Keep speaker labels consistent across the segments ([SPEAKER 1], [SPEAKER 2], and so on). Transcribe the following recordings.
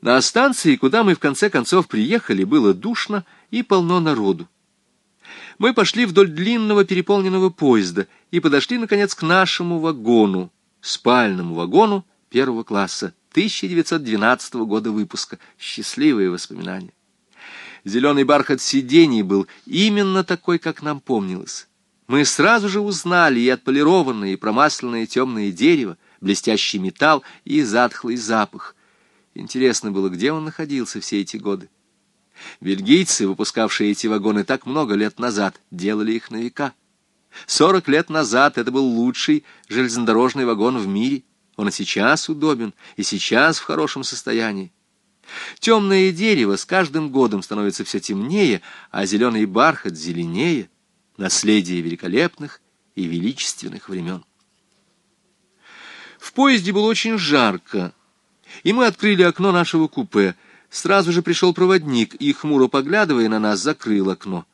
[SPEAKER 1] На станции, куда мы в конце концов приехали, было душно и полно народу. Мы пошли вдоль длинного переполненного поезда и подошли, наконец, к нашему вагону, спальному вагону первого класса 1912 года выпуска. Счастливые воспоминания. Зеленый бархат сидений был именно такой, как нам помнилось. Мы сразу же узнали и отполированное, и промасленное темное дерево, блестящий металл и затхлый запах. Интересно было, где он находился все эти годы. Бельгийцы, выпускавшие эти вагоны так много лет назад, делали их на века. Сорок лет назад это был лучший железнодорожный вагон в мире. Он и сейчас удобен, и сейчас в хорошем состоянии. Темное дерево с каждым годом становится все темнее, а зеленый бархат зеленее, наследие великолепных и величественных времен. В поезде было очень жарко, и мы открыли окно нашего купе. Сразу же пришел проводник и, хмуро поглядывая на нас, закрыл окно.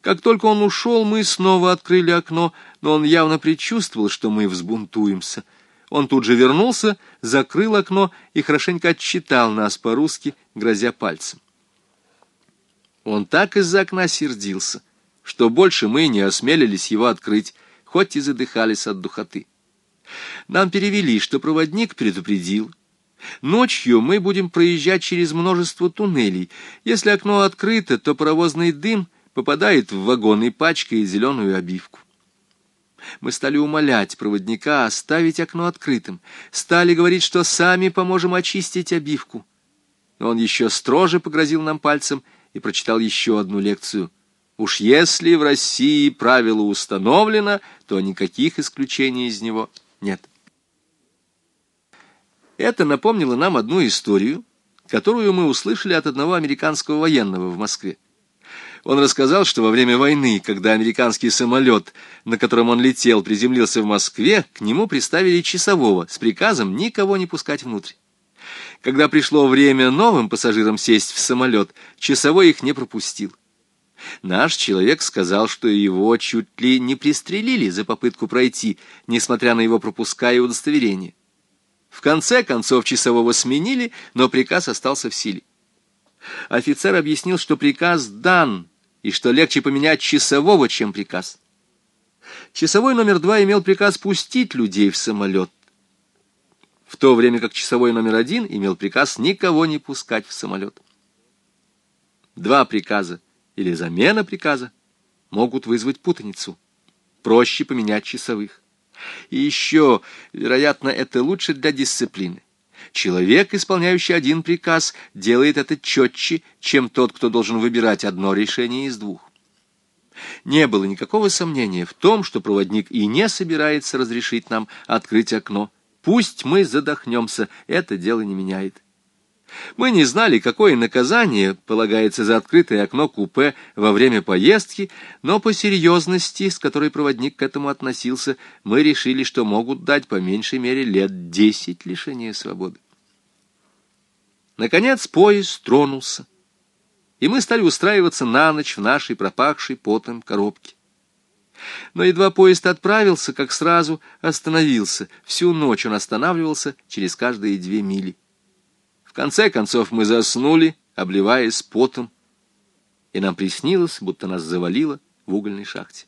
[SPEAKER 1] Как только он ушел, мы снова открыли окно, но он явно предчувствовал, что мы взбунтуемся. Он тут же вернулся, закрыл окно и хорошенько отчитал нас по-русски, грозя пальцем. Он так из-за окна сердился, что больше мы не осмелились его открыть, хоть и задыхались от духоты. Нам перевели, что проводник предупредил. Ночью мы будем проезжать через множество туннелей. Если окно открыто, то паровозный дым попадает в вагон и пачкает зеленую обивку. Мы стали умолять проводника оставить окно открытым, стали говорить, что сами поможем очистить обивку. Но он еще строже погрозил нам пальцем и прочитал еще одну лекцию. Уж если в России правило установлено, то никаких исключений из него нет. Это напомнило нам одну историю, которую мы услышали от одного американского военного в Москве. Он рассказал, что во время войны, когда американский самолет, на котором он летел, приземлился в Москве, к нему приставили часового с приказом никого не пускать внутрь. Когда пришло время новым пассажирам сесть в самолет, часовой их не пропустил. Наш человек сказал, что его чуть ли не пристрелили за попытку пройти, несмотря на его пропуска и удостоверение. В конце концов часового сменили, но приказ остался в силе. Офицер объяснил, что приказ дан, и что легче поменять часового, чем приказ. Часовой номер два имел приказ пустить людей в самолет, в то время как часовой номер один имел приказ никого не пускать в самолет. Два приказа или замена приказа могут вызвать путаницу. Проще поменять часовых. И еще, вероятно, это лучше для дисциплины. Человек, исполняющий один приказ, делает это четче, чем тот, кто должен выбирать одно решение из двух. Не было никакого сомнения в том, что проводник и не собирается разрешить нам открыть окно. Пусть мы задохнемся, это дело не меняет. Мы не знали, какое наказание полагается за открытое окно купе во время поездки, но по серьезности, с которой проводник к этому относился, мы решили, что могут дать по меньшей мере лет десять лишения свободы. Наконец поезд тронулся, и мы стали устраиваться на ночь в нашей пропахшей потом коробке. Но едва поезд отправился, как сразу остановился. Всю ночь он останавливался через каждые две мили конце концов мы заснули, обливаясь потом, и нам приснилось, будто нас завалило в угольной шахте.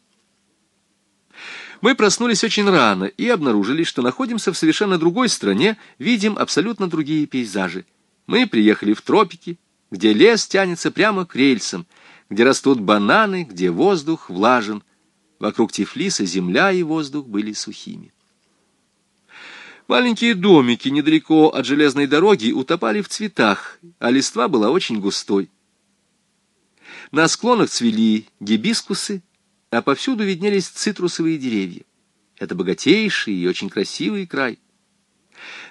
[SPEAKER 1] Мы проснулись очень рано и обнаружили, что находимся в совершенно другой стране, видим абсолютно другие пейзажи. Мы приехали в тропики, где лес тянется прямо к рельсам, где растут бананы, где воздух влажен. Вокруг Тифлиса земля и воздух были сухими. Маленькие домики недалеко от железной дороги утопали в цветах, а листва была очень густой. На склонах цвели гибискусы, а повсюду виднелись цитрусовые деревья. Это богатейший и очень красивый край.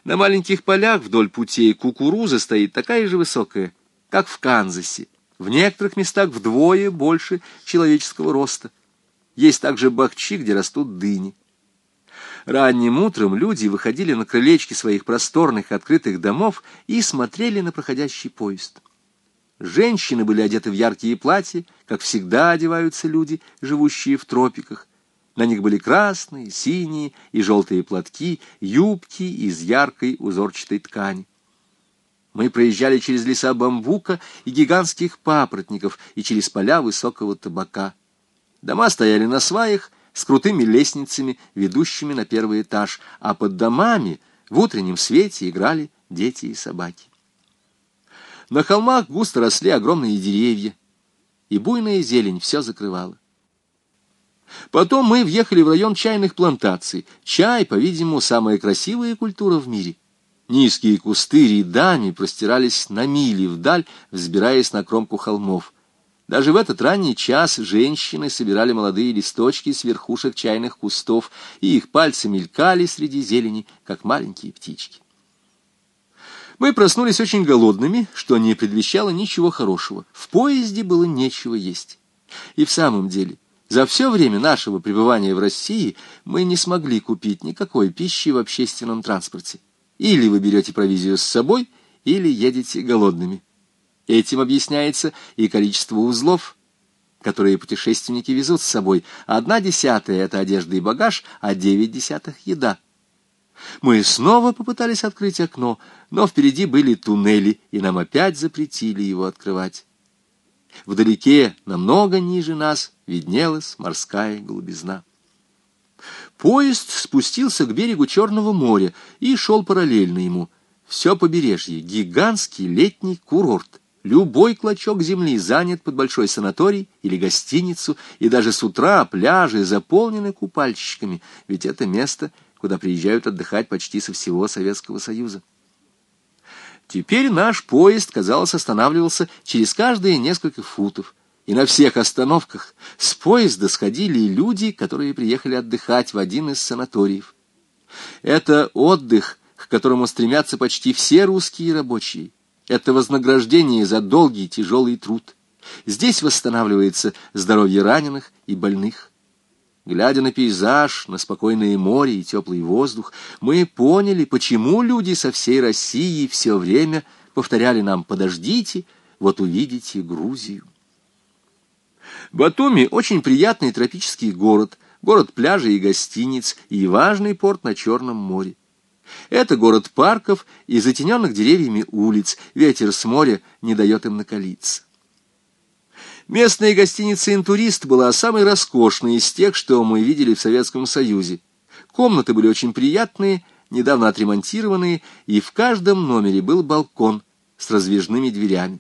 [SPEAKER 1] На маленьких полях вдоль путей кукуруза стоит такая же высокая, как в Канзасе, в некоторых местах вдвое больше человеческого роста. Есть также бахчи, где растут дыни. Ранним утром люди выходили на крылечки своих просторных открытых домов и смотрели на проходящий поезд. Женщины были одеты в яркие платья, как всегда одеваются люди, живущие в тропиках. На них были красные, синие и желтые платки, юбки из яркой узорчатой ткани. Мы проезжали через леса бамбука и гигантских папоротников и через поля высокого табака. Дома стояли на сваях с крутыми лестницами, ведущими на первый этаж, а под домами в утреннем свете играли дети и собаки. На холмах густо росли огромные деревья, и буйная зелень все закрывала. Потом мы въехали в район чайных плантаций. Чай, по-видимому, самая красивая культура в мире. Низкие кусты рядами простирались на мили вдаль, взбираясь на кромку холмов. Даже в этот ранний час женщины собирали молодые листочки с верхушек чайных кустов, и их пальцы мелькали среди зелени, как маленькие птички. Мы проснулись очень голодными, что не предвещало ничего хорошего. В поезде было нечего есть. И в самом деле, за все время нашего пребывания в России мы не смогли купить никакой пищи в общественном транспорте. Или вы берете провизию с собой, или едете голодными. Этим объясняется и количество узлов, которые путешественники везут с собой. Одна десятая — это одежда и багаж, а девять десятых — еда. Мы снова попытались открыть окно, но впереди были туннели, и нам опять запретили его открывать. Вдалеке, намного ниже нас, виднелась морская голубизна. Поезд спустился к берегу Черного моря и шел параллельно ему. Все побережье — гигантский летний курорт. Любой клочок земли занят под большой санаторий или гостиницу, и даже с утра пляжи заполнены купальщиками, ведь это место, куда приезжают отдыхать почти со всего Советского Союза. Теперь наш поезд, казалось, останавливался через каждые несколько футов, и на всех остановках с поезда сходили люди, которые приехали отдыхать в один из санаториев. Это отдых, к которому стремятся почти все русские рабочие. Это вознаграждение за долгий тяжелый труд. Здесь восстанавливается здоровье раненых и больных. Глядя на пейзаж, на спокойное море и теплый воздух, мы поняли, почему люди со всей России все время повторяли нам «подождите, вот увидите Грузию». Батуми — очень приятный тропический город, город пляжей и гостиниц и важный порт на Черном море. Это город парков и затененных деревьями улиц, ветер с моря не дает им накалиться. Местная гостиница «Интурист» была самой роскошной из тех, что мы видели в Советском Союзе. Комнаты были очень приятные, недавно отремонтированные, и в каждом номере был балкон с раздвижными дверями.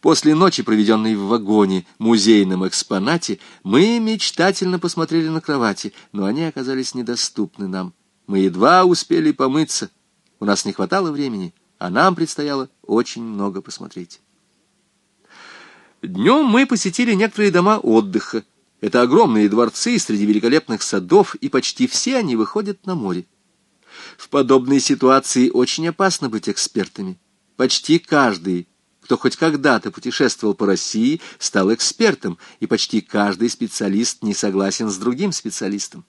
[SPEAKER 1] После ночи, проведенной в вагоне, музейном экспонате, мы мечтательно посмотрели на кровати, но они оказались недоступны нам. Мы едва успели помыться. У нас не хватало времени, а нам предстояло очень много посмотреть. Днем мы посетили некоторые дома отдыха. Это огромные дворцы среди великолепных садов, и почти все они выходят на море. В подобной ситуации очень опасно быть экспертами. Почти каждый, кто хоть когда-то путешествовал по России, стал экспертом, и почти каждый специалист не согласен с другим специалистом.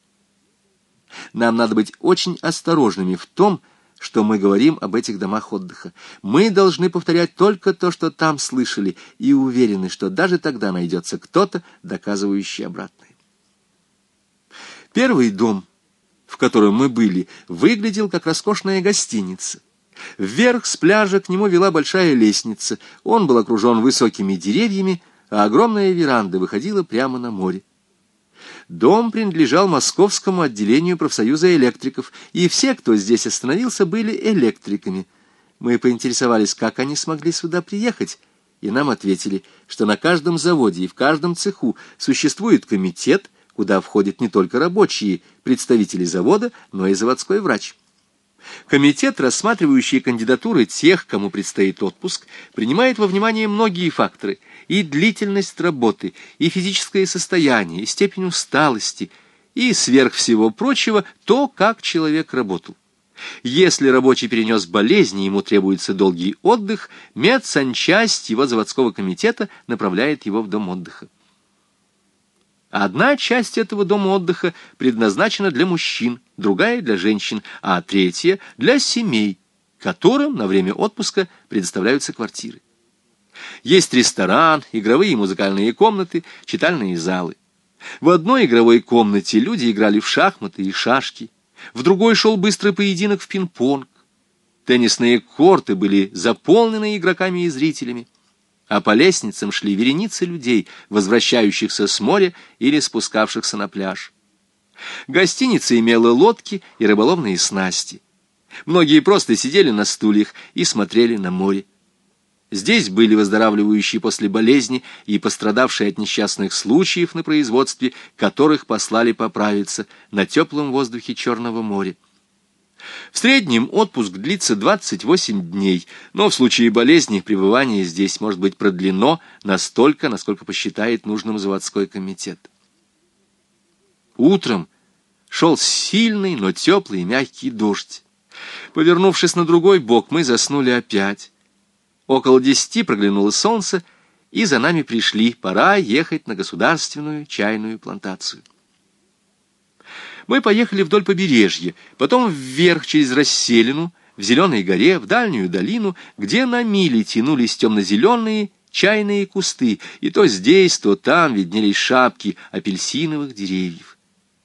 [SPEAKER 1] Нам надо быть очень осторожными в том, что мы говорим об этих домах отдыха. Мы должны повторять только то, что там слышали, и уверены, что даже тогда найдется кто-то, доказывающий обратное. Первый дом, в котором мы были, выглядел как роскошная гостиница. Вверх с пляжа к нему вела большая лестница. Он был окружен высокими деревьями, а огромная веранда выходила прямо на море. Дом принадлежал московскому отделению профсоюза электриков, и все, кто здесь остановился, были электриками. Мы поинтересовались, как они смогли сюда приехать, и нам ответили, что на каждом заводе и в каждом цеху существует комитет, куда входят не только рабочие, представители завода, но и заводской врач. Комитет, рассматривающий кандидатуры тех, кому предстоит отпуск, принимает во внимание многие факторы – и длительность работы, и физическое состояние, и степень усталости, и, сверх всего прочего, то, как человек работал. Если рабочий перенес болезни, ему требуется долгий отдых, медсанчасть его заводского комитета направляет его в дом отдыха. Одна часть этого дома отдыха предназначена для мужчин, другая — для женщин, а третья — для семей, которым на время отпуска предоставляются квартиры. Есть ресторан, игровые и музыкальные комнаты, читальные залы. В одной игровой комнате люди играли в шахматы и шашки, в другой шел быстрый поединок в пинг-понг. Теннисные корты были заполнены игроками и зрителями, а по лестницам шли вереницы людей, возвращающихся с моря или спускавшихся на пляж. Гостиница имела лодки и рыболовные снасти. Многие просто сидели на стульях и смотрели на море. Здесь были выздоравливающие после болезни и пострадавшие от несчастных случаев на производстве, которых послали поправиться на теплом воздухе Черного моря. В среднем отпуск длится 28 дней, но в случае болезни пребывание здесь может быть продлено настолько, насколько посчитает нужным заводской комитет. Утром шел сильный, но теплый и мягкий дождь. Повернувшись на другой бок, мы заснули опять. Около десяти проглянуло солнце, и за нами пришли. Пора ехать на государственную чайную плантацию. Мы поехали вдоль побережья, потом вверх через расселину, в Зеленой горе, в дальнюю долину, где на мили тянулись темно-зеленые чайные кусты, и то здесь, то там виднелись шапки апельсиновых деревьев.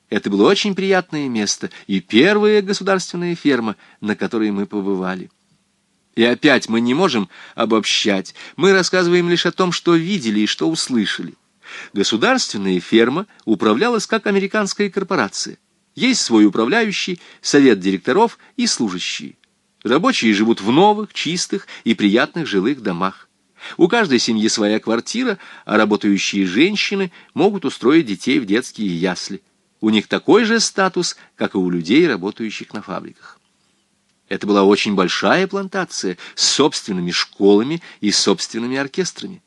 [SPEAKER 1] Это было очень приятное место и первая государственная ферма, на которой мы побывали. И опять мы не можем обобщать, мы рассказываем лишь о том, что видели и что услышали. Государственная ферма управлялась как американская корпорация. Есть свой управляющий, совет директоров и служащие. Рабочие живут в новых, чистых и приятных жилых домах. У каждой семьи своя квартира, а работающие женщины могут устроить детей в детские ясли. У них такой же статус, как и у людей, работающих на фабриках. Это была очень большая плантация с собственными школами и собственными оркестрами.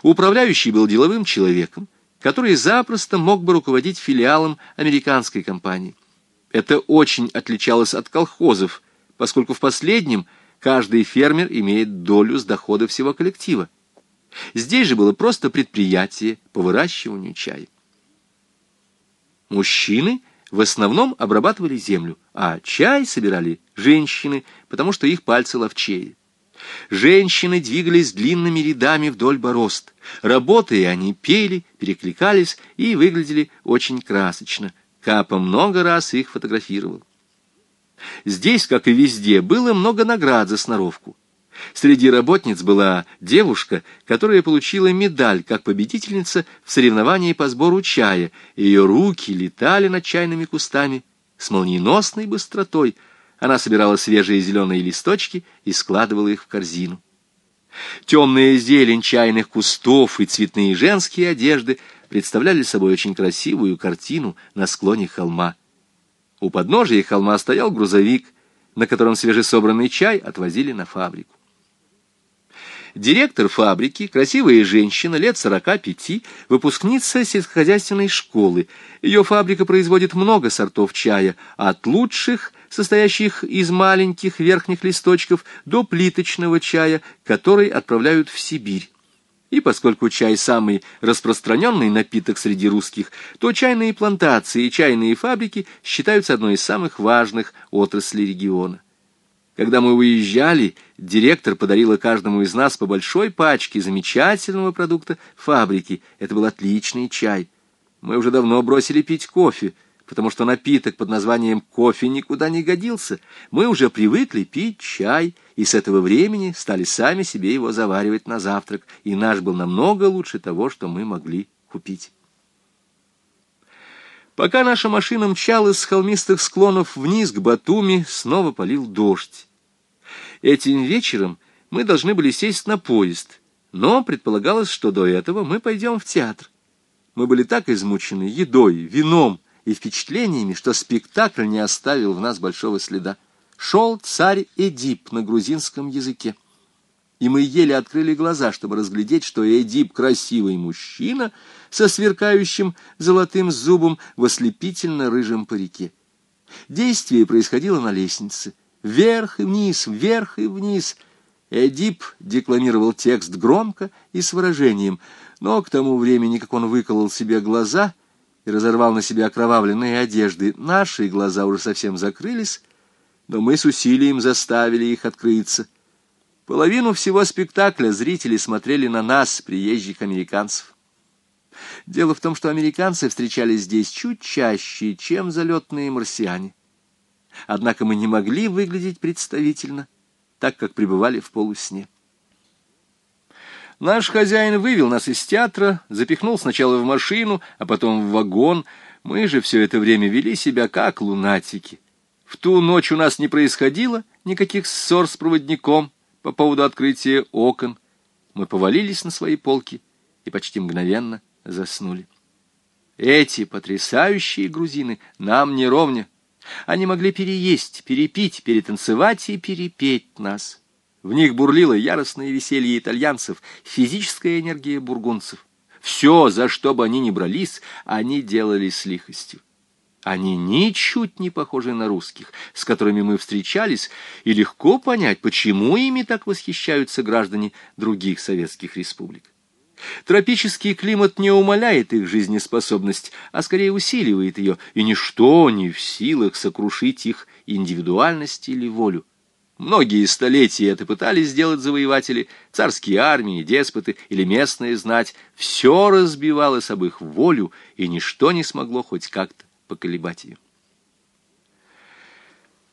[SPEAKER 1] Управляющий был деловым человеком, который запросто мог бы руководить филиалом американской компании. Это очень отличалось от колхозов, поскольку в последнем каждый фермер имеет долю с дохода всего коллектива. Здесь же было просто предприятие по выращиванию чая. Мужчины в основном обрабатывали землю, а чай собирали женщины, потому что их пальцы ловчее. Женщины двигались длинными рядами вдоль борозд. Работая, они пели, перекликались и выглядели очень красочно. Капа много раз их фотографировал. Здесь, как и везде, было много наград за сноровку. Среди работниц была девушка, которая получила медаль как победительница в соревновании по сбору чая. Ее руки летали над чайными кустами с молниеносной быстротой. Она собирала свежие зеленые листочки и складывала их в корзину. Темная зелень чайных кустов и цветные женские одежды представляли собой очень красивую картину на склоне холма. У подножия холма стоял грузовик, на котором свежесобранный чай отвозили на фабрику. Директор фабрики, красивая женщина, лет сорока пяти, выпускница сельскохозяйственной школы. Ее фабрика производит много сортов чая, от лучших, состоящих из маленьких верхних листочков, до плиточного чая, который отправляют в Сибирь. И поскольку чай самый распространенный напиток среди русских, то чайные плантации и чайные фабрики считаются одной из самых важных отраслей региона. Когда мы уезжали, директор подарила каждому из нас по большой пачке замечательного продукта фабрики. Это был отличный чай. Мы уже давно бросили пить кофе, потому что напиток под названием кофе никуда не годился. Мы уже привыкли пить чай, и с этого времени стали сами себе его заваривать на завтрак, и наш был намного лучше того, что мы могли купить. Пока наша машина мчалась с холмистых склонов вниз к Батуми, снова полил дождь. Этим вечером мы должны были сесть на поезд, но предполагалось, что до этого мы пойдем в театр. Мы были так измучены едой, вином и впечатлениями, что спектакль не оставил в нас большого следа. Шел царь Эдип на грузинском языке и мы еле открыли глаза, чтобы разглядеть, что Эдип — красивый мужчина со сверкающим золотым зубом в ослепительно-рыжем парике. Действие происходило на лестнице. Вверх и вниз, вверх и вниз. Эдип декламировал текст громко и с выражением, но к тому времени, как он выколол себе глаза и разорвал на себе окровавленные одежды, наши глаза уже совсем закрылись, но мы с усилием заставили их открыться. Половину всего спектакля зрители смотрели на нас, приезжих американцев. Дело в том, что американцы встречались здесь чуть чаще, чем залетные марсиане. Однако мы не могли выглядеть представительно, так как пребывали в полусне. Наш хозяин вывел нас из театра, запихнул сначала в машину, а потом в вагон. Мы же все это время вели себя как лунатики. В ту ночь у нас не происходило никаких ссор с проводником по поводу открытия окон. Мы повалились на свои полки и почти мгновенно заснули. Эти потрясающие грузины нам не ровня. Они могли переесть, перепить, перетанцевать и перепеть нас. В них бурлило яростное веселье итальянцев, физическая энергия бургунцев. Все, за что бы они ни брались, они делали с лихостью. Они ничуть не похожи на русских, с которыми мы встречались, и легко понять, почему ими так восхищаются граждане других советских республик. Тропический климат не умаляет их жизнеспособность, а скорее усиливает ее, и ничто не в силах сокрушить их индивидуальность или волю. Многие столетия это пытались сделать завоеватели, царские армии, деспоты или местные знать. Все разбивалось об их волю, и ничто не смогло хоть как-то поколебать ее.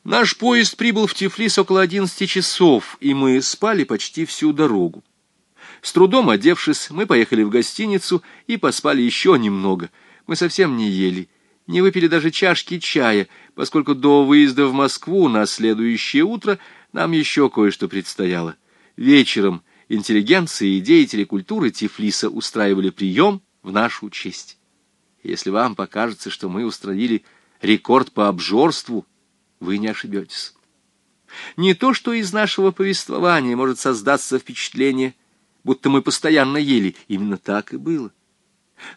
[SPEAKER 1] Наш поезд прибыл в Тифлис около одиннадцати часов, и мы спали почти всю дорогу. С трудом одевшись, мы поехали в гостиницу и поспали еще немного. Мы совсем не ели, не выпили даже чашки чая, поскольку до выезда в Москву на следующее утро нам еще кое-что предстояло. Вечером интеллигенции и деятели культуры Тифлиса устраивали прием в нашу честь. Если вам покажется, что мы устроили рекорд по обжорству, вы не ошибетесь. Не то, что из нашего повествования может создаться впечатление – будто мы постоянно ели. Именно так и было.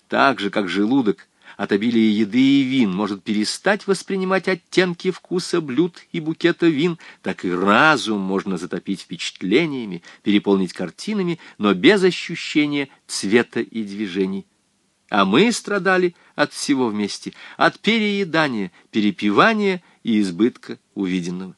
[SPEAKER 1] Так же, как желудок от обилия еды и вин может перестать воспринимать оттенки вкуса блюд и букета вин, так и разум можно затопить впечатлениями, переполнить картинами, но без ощущения цвета и движений. А мы страдали от всего вместе, от переедания, перепивания и избытка увиденного.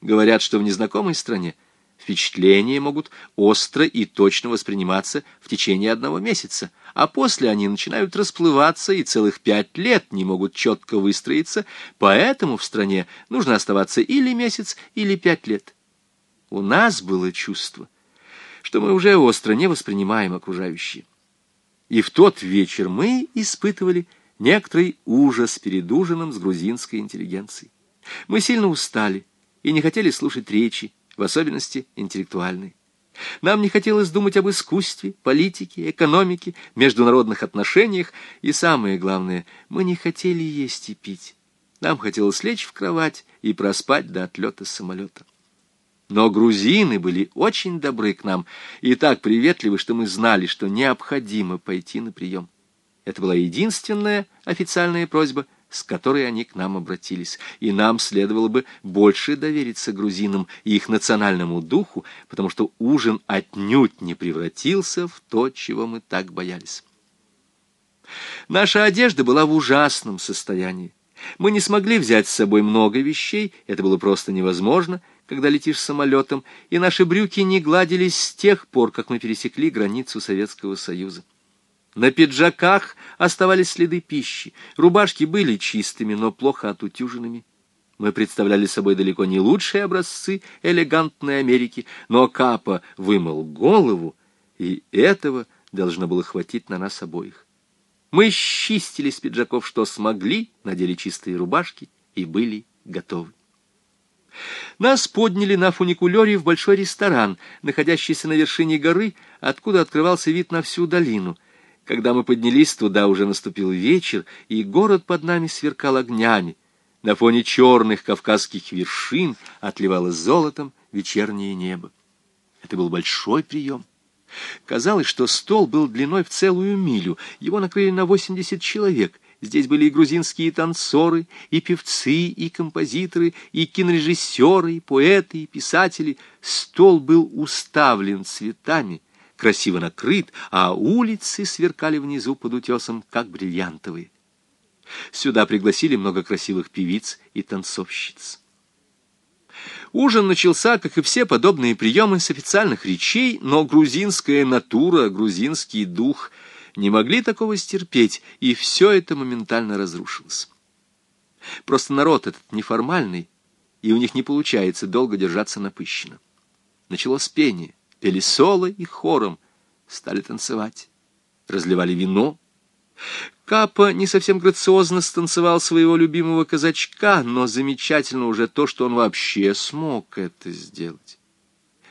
[SPEAKER 1] Говорят, что в незнакомой стране Впечатления могут остро и точно восприниматься в течение одного месяца, а после они начинают расплываться и целых пять лет не могут четко выстроиться, поэтому в стране нужно оставаться или месяц, или пять лет. У нас было чувство, что мы уже остро не воспринимаем окружающее. И в тот вечер мы испытывали некоторый ужас перед ужином с грузинской интеллигенцией. Мы сильно устали и не хотели слушать речи, в особенности интеллектуальной. Нам не хотелось думать об искусстве, политике, экономике, международных отношениях, и самое главное, мы не хотели есть и пить. Нам хотелось лечь в кровать и проспать до отлета самолета. Но грузины были очень добры к нам и так приветливы, что мы знали, что необходимо пойти на прием. Это была единственная официальная просьба — с которой они к нам обратились, и нам следовало бы больше довериться грузинам и их национальному духу, потому что ужин отнюдь не превратился в то, чего мы так боялись. Наша одежда была в ужасном состоянии. Мы не смогли взять с собой много вещей, это было просто невозможно, когда летишь самолетом, и наши брюки не гладились с тех пор, как мы пересекли границу Советского Союза. На пиджаках оставались следы пищи, рубашки были чистыми, но плохо отутюженными. Мы представляли собой далеко не лучшие образцы элегантной Америки, но Капа вымыл голову, и этого должно было хватить на нас обоих. Мы счистили с пиджаков, что смогли, надели чистые рубашки и были готовы. Нас подняли на фуникулере в большой ресторан, находящийся на вершине горы, откуда открывался вид на всю долину — когда мы поднялись туда, уже наступил вечер, и город под нами сверкал огнями. На фоне черных кавказских вершин отливало золотом вечернее небо. Это был большой прием. Казалось, что стол был длиной в целую милю. Его накрыли на 80 человек. Здесь были и грузинские танцоры, и певцы, и композиторы, и кинорежиссеры, и поэты, и писатели. Стол был уставлен цветами — красиво накрыт, а улицы сверкали внизу под утесом, как бриллиантовые. Сюда пригласили много красивых певиц и танцовщиц. Ужин начался, как и все подобные приемы, с официальных речей, но грузинская натура, грузинский дух не могли такого стерпеть, и все это моментально разрушилось. Просто народ этот неформальный, и у них не получается долго держаться напыщенно. Началось пение, пели соло и хором, стали танцевать, разливали вино. Капа не совсем грациозно станцевал своего любимого казачка, но замечательно уже то, что он вообще смог это сделать.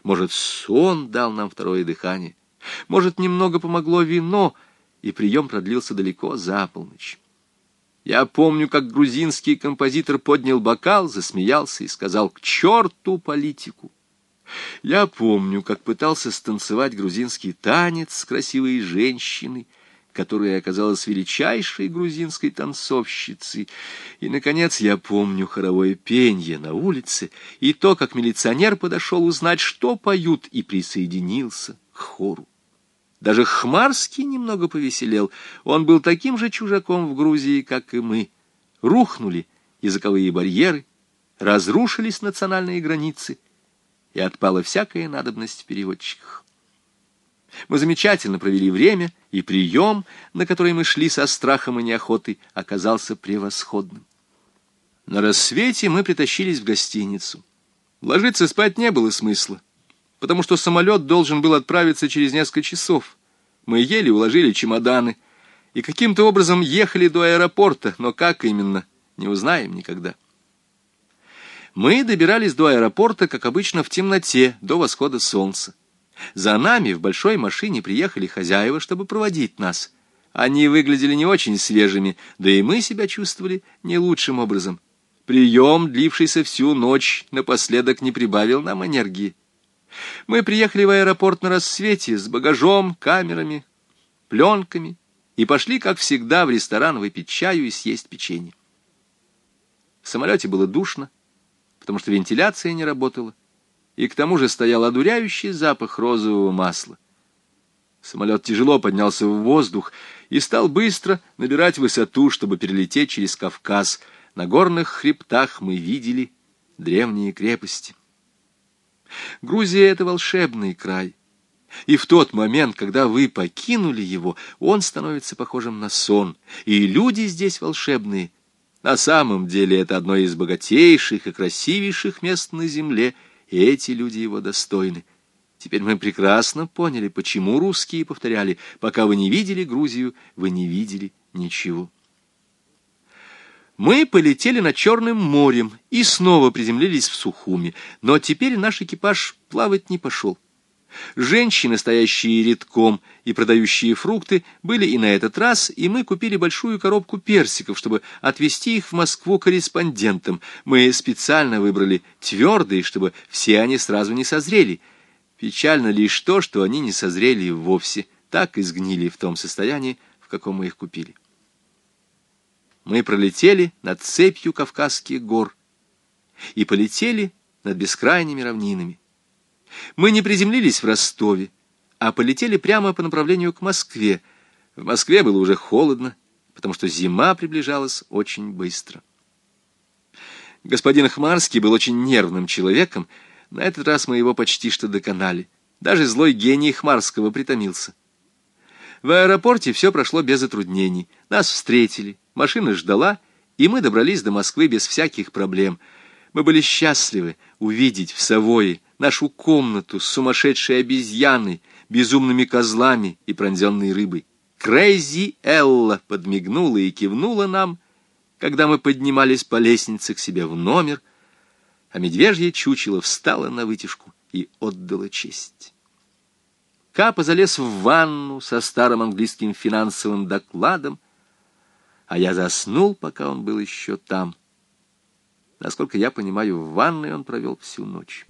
[SPEAKER 1] Может, сон дал нам второе дыхание, может, немного помогло вино, и прием продлился далеко за полночь. Я помню, как грузинский композитор поднял бокал, засмеялся и сказал «К черту политику!». Я помню, как пытался станцевать грузинский танец с красивой женщиной, которая оказалась величайшей грузинской танцовщицей. И, наконец, я помню хоровое пение на улице и то, как милиционер подошел узнать, что поют, и присоединился к хору. Даже Хмарский немного повеселел. Он был таким же чужаком в Грузии, как и мы. Рухнули языковые барьеры, разрушились национальные границы, и отпала всякая надобность в переводчиках. Мы замечательно провели время, и прием, на который мы шли со страхом и неохотой, оказался превосходным. На рассвете мы притащились в гостиницу. Ложиться спать не было смысла потому что самолет должен был отправиться через несколько часов. Мы еле уложили чемоданы и каким-то образом ехали до аэропорта, но как именно, не узнаем никогда. Мы добирались до аэропорта, как обычно, в темноте, до восхода солнца. За нами в большой машине приехали хозяева, чтобы проводить нас. Они выглядели не очень свежими, да и мы себя чувствовали не лучшим образом. Прием, длившийся всю ночь, напоследок не прибавил нам энергии. Мы приехали в аэропорт на рассвете с багажом, камерами, пленками и пошли, как всегда, в ресторан выпить чаю и съесть печенье. В самолете было душно, потому что вентиляция не работала, и к тому же стоял одуряющий запах розового масла. Самолет тяжело поднялся в воздух и стал быстро набирать высоту, чтобы перелететь через Кавказ. На горных хребтах мы видели древние крепости. Грузия — это волшебный край. И в тот момент, когда вы покинули его, он становится похожим на сон. И люди здесь волшебные. На самом деле это одно из богатейших и красивейших мест на земле, и эти люди его достойны. Теперь мы прекрасно поняли, почему русские повторяли, пока вы не видели Грузию, вы не видели ничего. Мы полетели над Черным морем и снова приземлились в Сухуми, но теперь наш экипаж плавать не пошел. Женщины, стоящие редком и продающие фрукты, были и на этот раз, и мы купили большую коробку персиков, чтобы отвезти их в Москву корреспондентам. Мы специально выбрали твердые, чтобы все они сразу не созрели. Печально лишь то, что они не созрели вовсе, так и сгнили в том состоянии, в каком мы их купили мы пролетели над цепью Кавказских гор и полетели над бескрайними равнинами. Мы не приземлились в Ростове, а полетели прямо по направлению к Москве. В Москве было уже холодно, потому что зима приближалась очень быстро. Господин Хмарский был очень нервным человеком, на этот раз мы его почти что доконали. Даже злой гений Хмарского притомился. В аэропорте все прошло без затруднений. Нас встретили, машина ждала, и мы добрались до Москвы без всяких проблем. Мы были счастливы увидеть в Савое нашу комнату с сумасшедшей обезьяной, безумными козлами и пронзенной рыбой. Крейзи Элла подмигнула и кивнула нам, когда мы поднимались по лестнице к себе в номер, а медвежье чучело встало на вытяжку и отдало честь. Капа залез в ванну со старым английским финансовым докладом, а я заснул, пока он был еще там. Насколько я понимаю, в ванной он провел всю ночь.